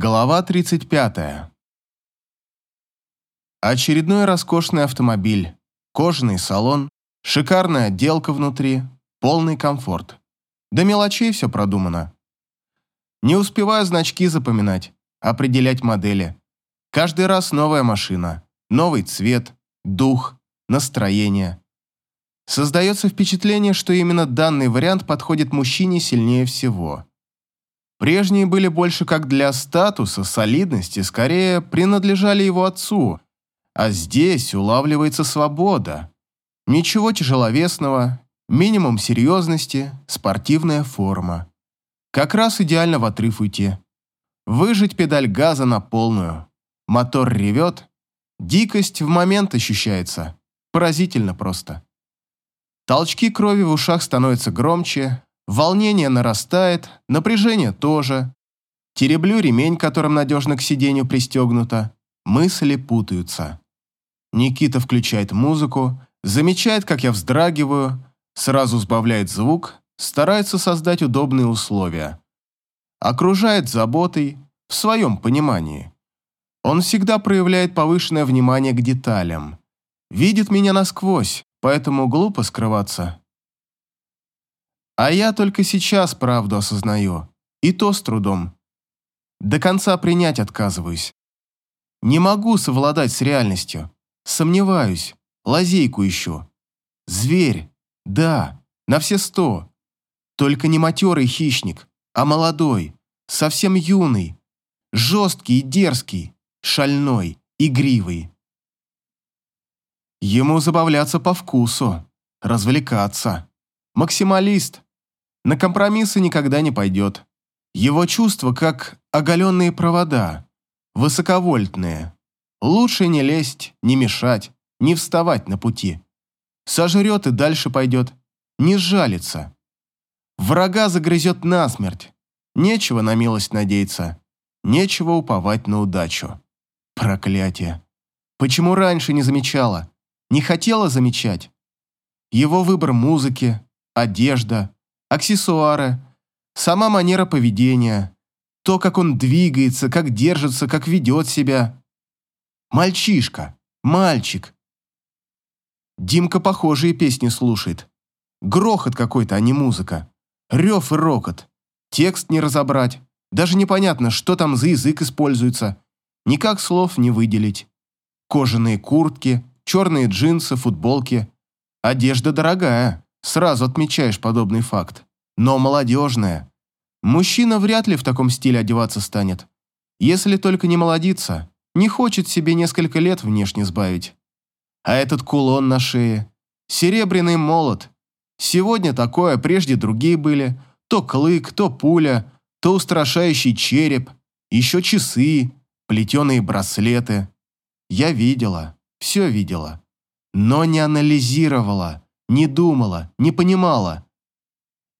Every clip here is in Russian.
Глава 35. Очередной роскошный автомобиль, кожаный салон, шикарная отделка внутри, полный комфорт. До мелочей все продумано. Не успеваю значки запоминать, определять модели. Каждый раз новая машина, новый цвет, дух, настроение. Создается впечатление, что именно данный вариант подходит мужчине сильнее всего. Прежние были больше как для статуса, солидности, скорее принадлежали его отцу, а здесь улавливается свобода. Ничего тяжеловесного, минимум серьезности, спортивная форма. Как раз идеально в отрыв уйти. Выжать педаль газа на полную. Мотор ревет. Дикость в момент ощущается. Поразительно просто. Толчки крови в ушах становятся громче, Волнение нарастает, напряжение тоже. Тереблю ремень, которым надежно к сиденью пристегнуто. Мысли путаются. Никита включает музыку, замечает, как я вздрагиваю, сразу сбавляет звук, старается создать удобные условия. Окружает заботой, в своем понимании. Он всегда проявляет повышенное внимание к деталям. Видит меня насквозь, поэтому глупо скрываться. А я только сейчас правду осознаю. И то с трудом. До конца принять отказываюсь. Не могу совладать с реальностью. Сомневаюсь. Лазейку ищу. Зверь. Да, на все сто. Только не матерый хищник, а молодой, совсем юный, жесткий и дерзкий, шальной, игривый. Ему забавляться по вкусу, развлекаться. Максималист, на компромиссы никогда не пойдет. Его чувства как оголенные провода, высоковольтные. Лучше не лезть, не мешать, не вставать на пути. Сожрет и дальше пойдет, не жалится. Врага загрызет насмерть. Нечего на милость надеяться, нечего уповать на удачу. Проклятие. Почему раньше не замечала? Не хотела замечать? Его выбор музыки, одежда, аксессуары, сама манера поведения, то, как он двигается, как держится, как ведет себя. Мальчишка, мальчик. Димка похожие песни слушает. Грохот какой-то, а не музыка. Рев и рокот. Текст не разобрать. Даже непонятно, что там за язык используется. Никак слов не выделить. Кожаные куртки, черные джинсы, футболки. Одежда дорогая. Сразу отмечаешь подобный факт. Но молодежная. Мужчина вряд ли в таком стиле одеваться станет. Если только не молодится, не хочет себе несколько лет внешне сбавить. А этот кулон на шее. Серебряный молот. Сегодня такое, прежде другие были. То клык, то пуля, то устрашающий череп. Еще часы, плетеные браслеты. Я видела, все видела. Но не анализировала не думала, не понимала.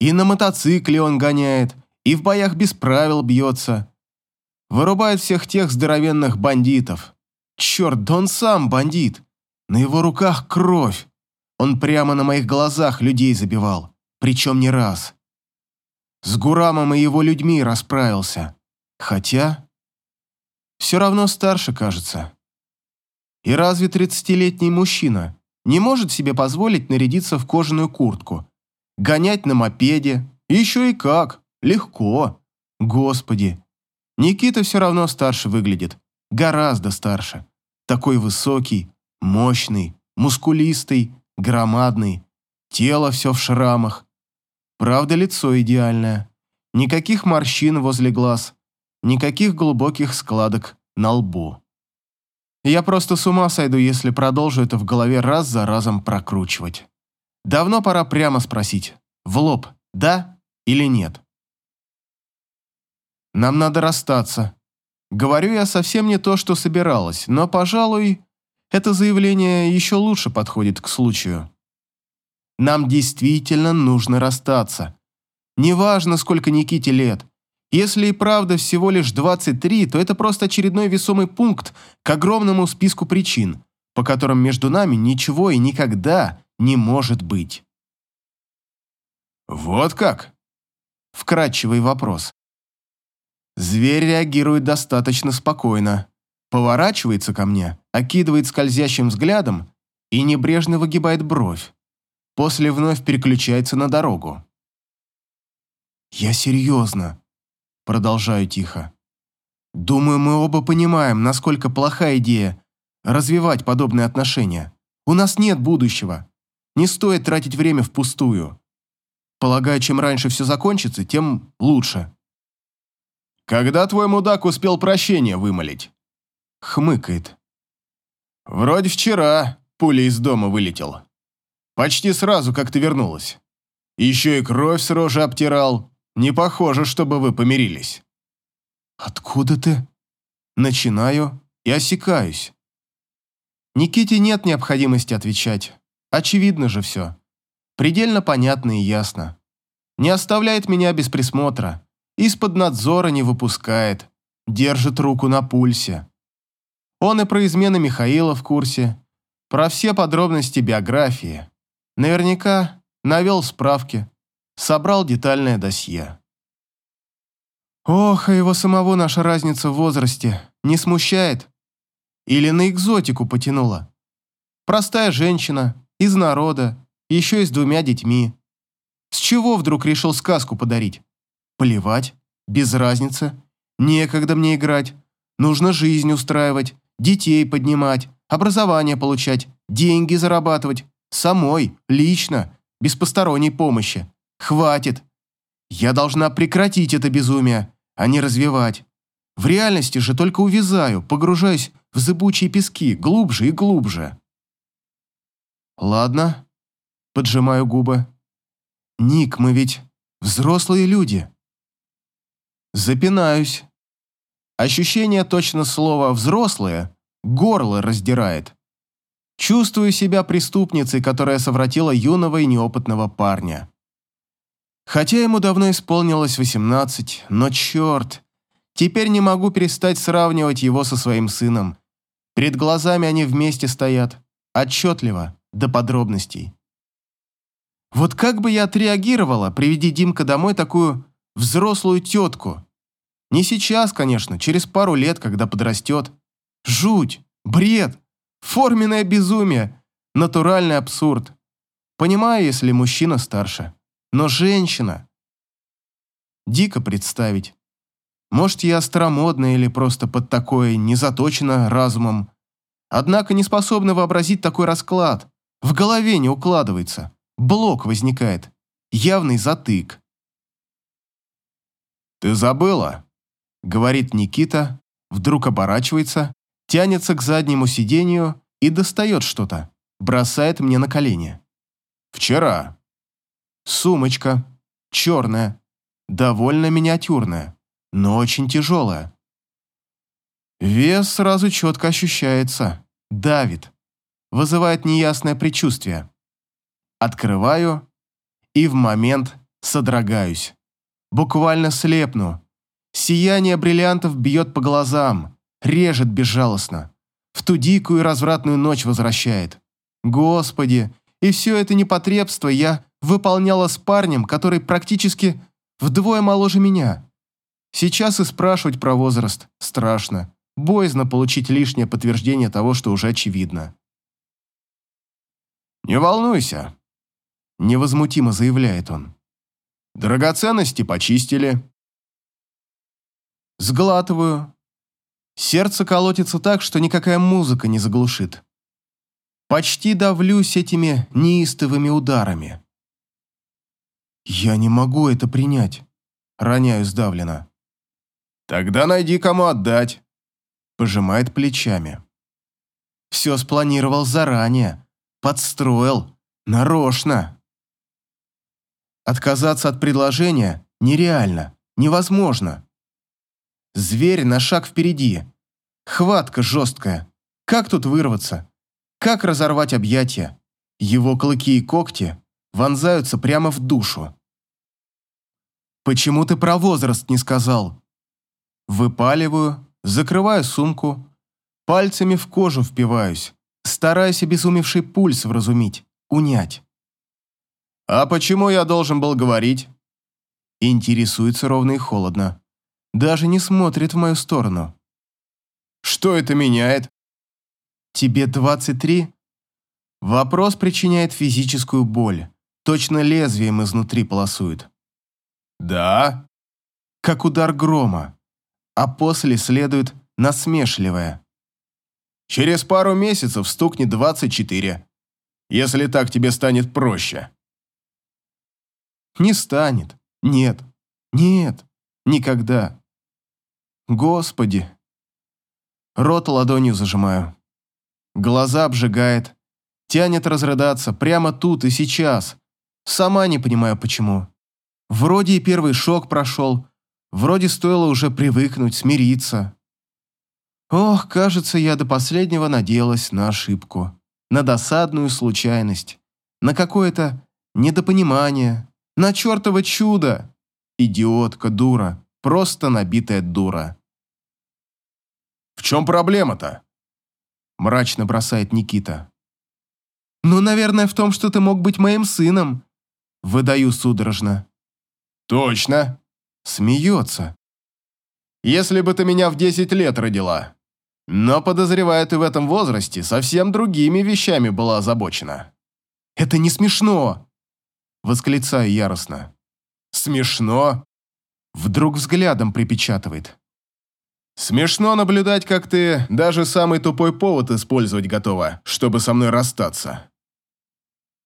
И на мотоцикле он гоняет, и в боях без правил бьется. Вырубает всех тех здоровенных бандитов. Черт, да он сам бандит. На его руках кровь. Он прямо на моих глазах людей забивал, причем не раз. С Гурамом и его людьми расправился. Хотя... Все равно старше, кажется. И разве тридцатилетний мужчина не может себе позволить нарядиться в кожаную куртку, гонять на мопеде, еще и как, легко. Господи, Никита все равно старше выглядит, гораздо старше. Такой высокий, мощный, мускулистый, громадный, тело все в шрамах. Правда, лицо идеальное. Никаких морщин возле глаз, никаких глубоких складок на лбу. Я просто с ума сойду, если продолжу это в голове раз за разом прокручивать. Давно пора прямо спросить, в лоб, да или нет. Нам надо расстаться. Говорю я совсем не то, что собиралась, но, пожалуй, это заявление еще лучше подходит к случаю. Нам действительно нужно расстаться. Неважно, сколько Никите лет, если и правда всего лишь 23, то это просто очередной весомый пункт к огромному списку причин, по которым между нами ничего и никогда не может быть. «Вот как?» Вкратчивый вопрос. Зверь реагирует достаточно спокойно, поворачивается ко мне, окидывает скользящим взглядом и небрежно выгибает бровь. После вновь переключается на дорогу. «Я серьезно», — продолжаю тихо. «Думаю, мы оба понимаем, насколько плохая идея развивать подобные отношения. У нас нет будущего. Не стоит тратить время впустую. Полагаю, чем раньше все закончится, тем лучше». «Когда твой мудак успел прощение вымолить?» Хмыкает. «Вроде вчера пуля из дома вылетел. Почти сразу, как ты вернулась. Еще и кровь с рожи обтирал. Не похоже, чтобы вы помирились». «Откуда ты?» Начинаю и осекаюсь. Никите нет необходимости отвечать. Очевидно же все. Предельно понятно и ясно. Не оставляет меня без присмотра. Из-под надзора не выпускает. Держит руку на пульсе. Он и про измены Михаила в курсе. Про все подробности биографии. Наверняка навел справки. Собрал детальное досье. Ох, а его самого наша разница в возрасте не смущает? Или на экзотику потянула. Простая женщина, из народа, еще и с двумя детьми. С чего вдруг решил сказку подарить? Плевать, без разницы. Некогда мне играть. Нужно жизнь устраивать, детей поднимать, образование получать, деньги зарабатывать. Самой, лично, без посторонней помощи. Хватит. Я должна прекратить это безумие, а не развивать. В реальности же только увязаю, погружаюсь в зыбучие пески, глубже и глубже. Ладно, поджимаю губы. Ник, мы ведь взрослые люди. Запинаюсь. Ощущение точно слова «взрослые» горло раздирает. Чувствую себя преступницей, которая совратила юного и неопытного парня. Хотя ему давно исполнилось 18, но черт, теперь не могу перестать сравнивать его со своим сыном, Перед глазами они вместе стоят, отчетливо, до подробностей. Вот как бы я отреагировала, приведи Димка домой такую взрослую тетку? Не сейчас, конечно, через пару лет, когда подрастет. Жуть, бред, форменное безумие, натуральный абсурд. Понимаю, если мужчина старше, но женщина. Дико представить. Может, я старомодная или просто под такое не заточена разумом. Однако не способна вообразить такой расклад. В голове не укладывается. Блок возникает. Явный затык. «Ты забыла?» — говорит Никита, вдруг оборачивается, тянется к заднему сиденью и достает что-то, бросает мне на колени. «Вчера». Сумочка. Черная. Довольно миниатюрная но очень тяжелая. Вес сразу четко ощущается, давит, вызывает неясное предчувствие. Открываю и в момент содрогаюсь. Буквально слепну. Сияние бриллиантов бьет по глазам, режет безжалостно. В ту дикую и развратную ночь возвращает. Господи, и все это непотребство я выполняла с парнем, который практически вдвое моложе меня. Сейчас и спрашивать про возраст страшно. Боязно получить лишнее подтверждение того, что уже очевидно. «Не волнуйся», – невозмутимо заявляет он. «Драгоценности почистили». Сглатываю. Сердце колотится так, что никакая музыка не заглушит. Почти давлюсь этими неистовыми ударами. «Я не могу это принять», – роняю сдавленно. «Тогда найди, кому отдать», – пожимает плечами. «Все спланировал заранее, подстроил, нарочно». Отказаться от предложения нереально, невозможно. Зверь на шаг впереди. Хватка жесткая. Как тут вырваться? Как разорвать объятия? Его клыки и когти вонзаются прямо в душу. «Почему ты про возраст не сказал?» Выпаливаю, закрываю сумку, пальцами в кожу впиваюсь, стараясь обезумевший пульс вразумить, унять. «А почему я должен был говорить?» Интересуется ровно и холодно. Даже не смотрит в мою сторону. Что это меняет? Тебе 23? Вопрос причиняет физическую боль. Точно лезвием изнутри полосует. Да? Как удар грома. А после следует насмешливое. Через пару месяцев стукнет 24. Если так тебе станет проще. Не станет. Нет. Нет. Никогда. Господи. Рот ладонью зажимаю. Глаза обжигает. Тянет разрыдаться прямо тут и сейчас. Сама не понимаю, почему. Вроде и первый шок прошел. Вроде стоило уже привыкнуть, смириться. Ох, кажется, я до последнего надеялась на ошибку. На досадную случайность. На какое-то недопонимание. На чертово чудо. Идиотка, дура. Просто набитая дура. «В чем проблема-то?» Мрачно бросает Никита. «Ну, наверное, в том, что ты мог быть моим сыном». Выдаю судорожно. «Точно!» Смеется. «Если бы ты меня в 10 лет родила. Но, подозреваю, ты в этом возрасте совсем другими вещами была озабочена». «Это не смешно!» Восклицаю яростно. «Смешно?» Вдруг взглядом припечатывает. «Смешно наблюдать, как ты даже самый тупой повод использовать готова, чтобы со мной расстаться».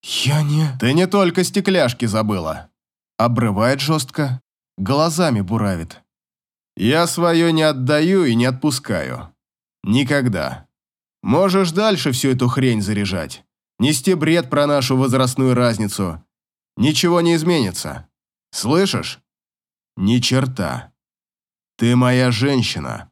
«Я не...» «Ты не только стекляшки забыла». Обрывает жестко, глазами буравит. «Я свое не отдаю и не отпускаю. Никогда. Можешь дальше всю эту хрень заряжать. Нести бред про нашу возрастную разницу. Ничего не изменится. Слышишь? Ни черта. Ты моя женщина».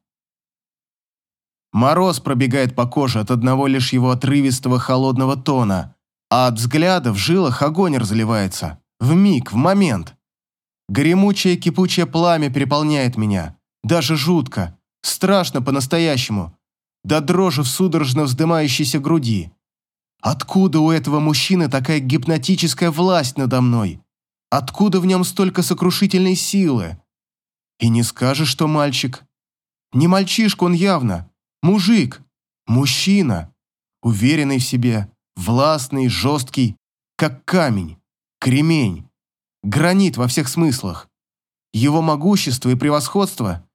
Мороз пробегает по коже от одного лишь его отрывистого холодного тона, а от взгляда в жилах огонь разливается. В миг, в момент. Гремучее кипучее пламя переполняет меня. Даже жутко. Страшно по-настоящему. До дрожи в судорожно вздымающейся груди. Откуда у этого мужчины такая гипнотическая власть надо мной? Откуда в нем столько сокрушительной силы? И не скажешь, что мальчик. Не мальчишка он явно. Мужик. Мужчина. Уверенный в себе. Властный, жесткий. Как камень. Кремень. Гранит во всех смыслах. Его могущество и превосходство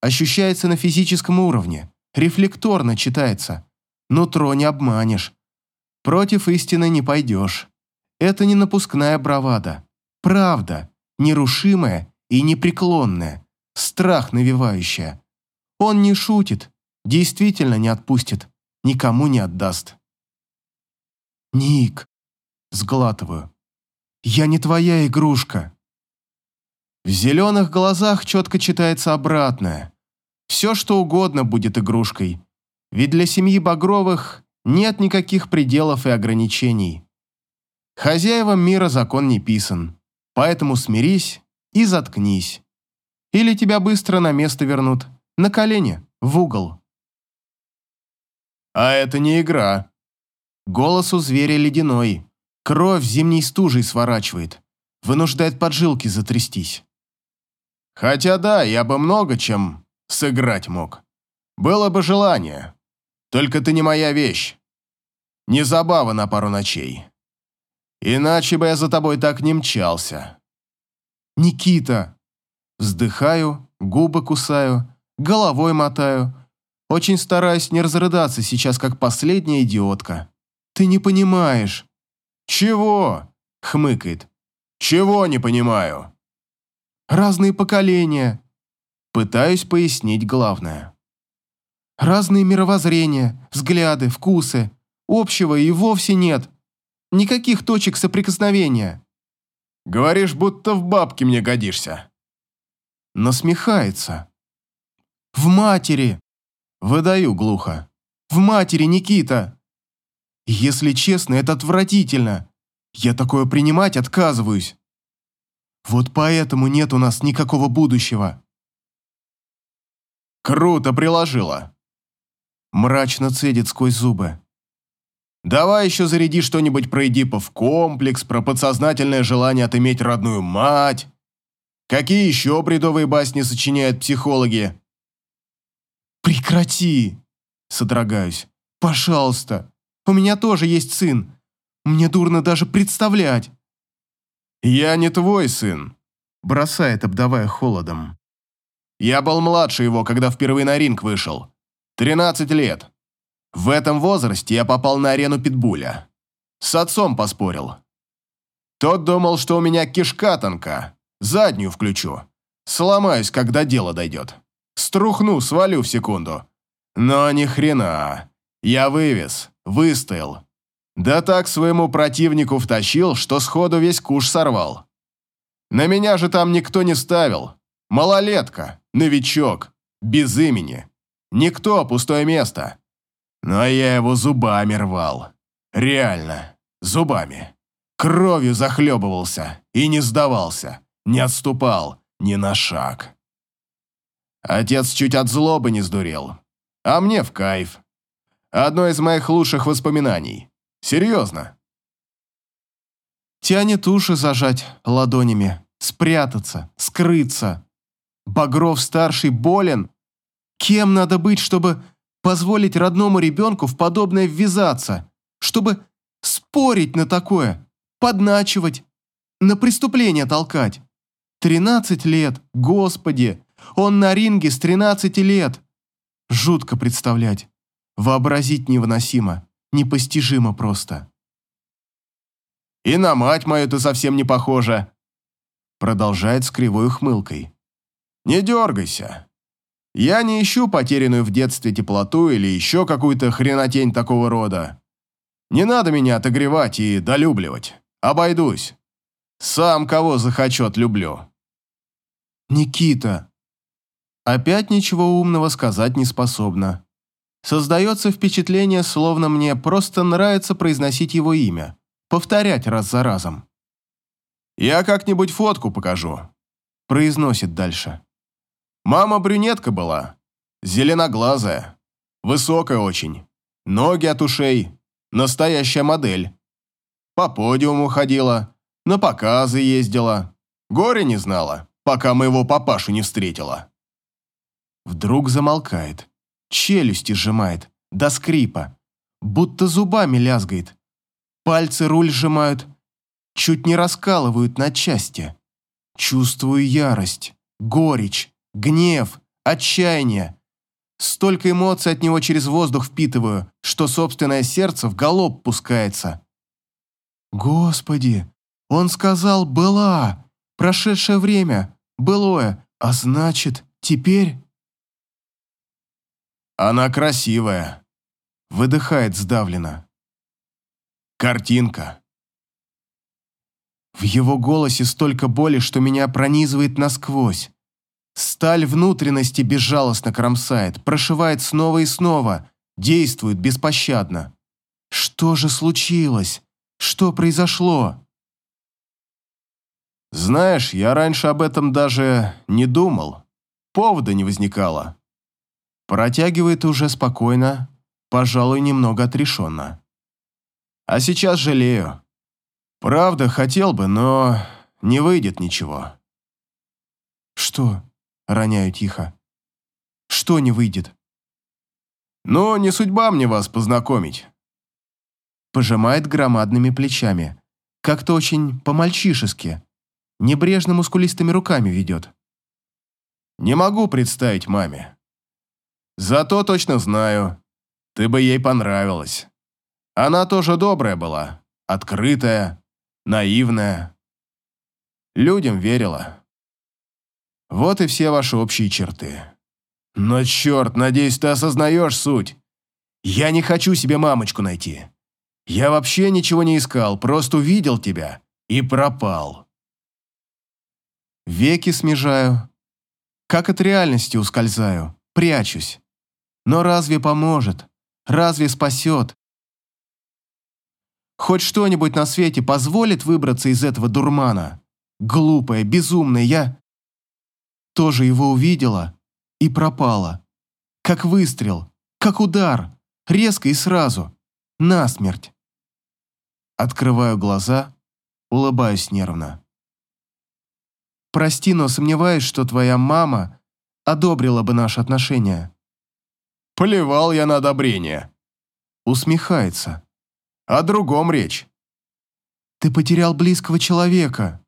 ощущается на физическом уровне. Рефлекторно читается. Нутро не обманешь. Против истины не пойдешь. Это не напускная бравада. Правда, нерушимая и непреклонная, страх навевающая. Он не шутит, действительно не отпустит, никому не отдаст. «Ник», — сглатываю, — «я не твоя игрушка». В зеленых глазах четко читается обратное. Все, что угодно будет игрушкой. Ведь для семьи Багровых нет никаких пределов и ограничений. Хозяевам мира закон не писан. Поэтому смирись и заткнись. Или тебя быстро на место вернут. На колени, в угол. А это не игра. Голос у зверя ледяной. Кровь зимней стужей сворачивает. Вынуждает поджилки затрястись. Хотя да, я бы много чем сыграть мог. Было бы желание. Только ты не моя вещь. Не забава на пару ночей. Иначе бы я за тобой так не мчался. Никита. Вздыхаю, губы кусаю, головой мотаю. Очень стараюсь не разрыдаться сейчас, как последняя идиотка. Ты не понимаешь. Чего? Хмыкает. Чего не понимаю? Разные поколения. Пытаюсь пояснить главное. Разные мировоззрения, взгляды, вкусы. Общего и вовсе нет. Никаких точек соприкосновения. Говоришь, будто в бабке мне годишься. Насмехается. В матери. Выдаю глухо. В матери, Никита. Если честно, это отвратительно. Я такое принимать отказываюсь. Вот поэтому нет у нас никакого будущего. Круто приложила. Мрачно цедит сквозь зубы. Давай еще заряди что-нибудь про Эдипов комплекс, про подсознательное желание отыметь родную мать. Какие еще бредовые басни сочиняют психологи? Прекрати! Содрогаюсь. Пожалуйста. У меня тоже есть сын. Мне дурно даже представлять. Я не твой сын. Бросает, обдавая холодом. Я был младше его, когда впервые на ринг вышел. 13 лет. В этом возрасте я попал на арену Питбуля. С отцом поспорил. Тот думал, что у меня кишка тонка. Заднюю включу. Сломаюсь, когда дело дойдет. Струхну, свалю в секунду. Но ни хрена. Я вывез, выстоял. Да так своему противнику втащил, что сходу весь куш сорвал. На меня же там никто не ставил. Малолетка, новичок, без имени. Никто, пустое место. Но я его зубами рвал. Реально, зубами. Кровью захлебывался и не сдавался, не отступал ни на шаг. Отец чуть от злобы не сдурел, а мне в кайф. Одно из моих лучших воспоминаний. Серьезно. Тянет уши зажать ладонями, спрятаться, скрыться. Багров-старший болен. Кем надо быть, чтобы позволить родному ребенку в подобное ввязаться? Чтобы спорить на такое, подначивать, на преступление толкать? Тринадцать лет, господи, он на ринге с тринадцати лет. Жутко представлять. Вообразить невыносимо, непостижимо просто. «И на мать мою ты совсем не похожа», продолжает с кривой ухмылкой. «Не дергайся. Я не ищу потерянную в детстве теплоту или еще какую-то хренотень такого рода. Не надо меня отогревать и долюбливать. Обойдусь. Сам кого захочу отлюблю». «Никита!» Опять ничего умного сказать не способна. Создается впечатление, словно мне просто нравится произносить его имя, повторять раз за разом. «Я как-нибудь фотку покажу», – произносит дальше. «Мама брюнетка была, зеленоглазая, высокая очень, ноги от ушей, настоящая модель. По подиуму ходила, на показы ездила, горе не знала, пока моего папашу не встретила». Вдруг замолкает челюсти сжимает, до скрипа, будто зубами лязгает. Пальцы руль сжимают, чуть не раскалывают на части. Чувствую ярость, горечь, гнев, отчаяние. Столько эмоций от него через воздух впитываю, что собственное сердце в галоп пускается. Господи, он сказал «была», прошедшее время, былое, а значит, теперь... Она красивая. Выдыхает сдавленно. Картинка. В его голосе столько боли, что меня пронизывает насквозь. Сталь внутренности безжалостно кромсает, прошивает снова и снова, действует беспощадно. Что же случилось? Что произошло? Знаешь, я раньше об этом даже не думал. Повода не возникало. Протягивает уже спокойно, пожалуй, немного отрешенно. А сейчас жалею. Правда, хотел бы, но не выйдет ничего. Что? Роняю тихо. Что не выйдет? Ну, не судьба мне вас познакомить. Пожимает громадными плечами. Как-то очень по-мальчишески. Небрежно мускулистыми руками ведет. Не могу представить маме. Зато точно знаю, ты бы ей понравилась. Она тоже добрая была, открытая, наивная. Людям верила. Вот и все ваши общие черты. Но черт, надеюсь, ты осознаешь суть. Я не хочу себе мамочку найти. Я вообще ничего не искал, просто увидел тебя и пропал. Веки смежаю. Как от реальности ускользаю, прячусь. Но разве поможет? Разве спасет? Хоть что-нибудь на свете позволит выбраться из этого дурмана? Глупая, безумная, я тоже его увидела и пропала. Как выстрел, как удар, резко и сразу, насмерть. Открываю глаза, улыбаюсь нервно. Прости, но сомневаюсь, что твоя мама одобрила бы наши отношения». «Плевал я на одобрение». Усмехается. «О другом речь». «Ты потерял близкого человека».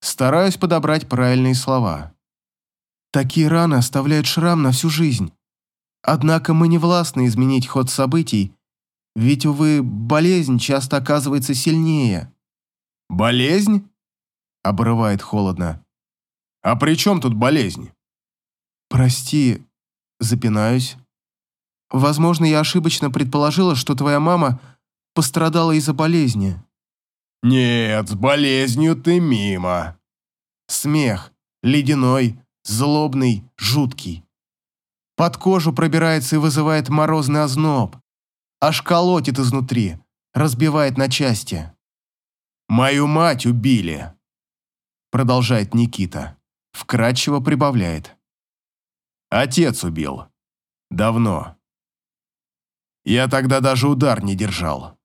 Стараюсь подобрать правильные слова. Такие раны оставляют шрам на всю жизнь. Однако мы не властны изменить ход событий, ведь, увы, болезнь часто оказывается сильнее. «Болезнь?» — обрывает холодно. «А при чем тут болезнь?» «Прости, запинаюсь. Возможно, я ошибочно предположила, что твоя мама пострадала из-за болезни». «Нет, с болезнью ты мимо». Смех, ледяной, злобный, жуткий. Под кожу пробирается и вызывает морозный озноб. Аж колотит изнутри, разбивает на части. «Мою мать убили!» Продолжает Никита. Вкратчиво прибавляет. «Отец убил. Давно. Я тогда даже удар не держал».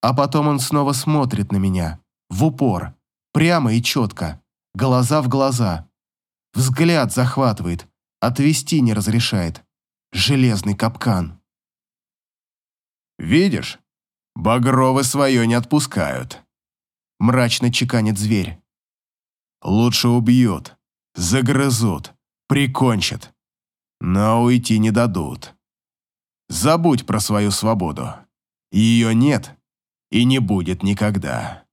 А потом он снова смотрит на меня. В упор. Прямо и четко. Глаза в глаза. Взгляд захватывает, отвести не разрешает. Железный капкан. «Видишь, багровы свое не отпускают», — мрачно чеканит зверь. «Лучше убьют, загрызут, прикончат, но уйти не дадут. Забудь про свою свободу. Ее нет и не будет никогда».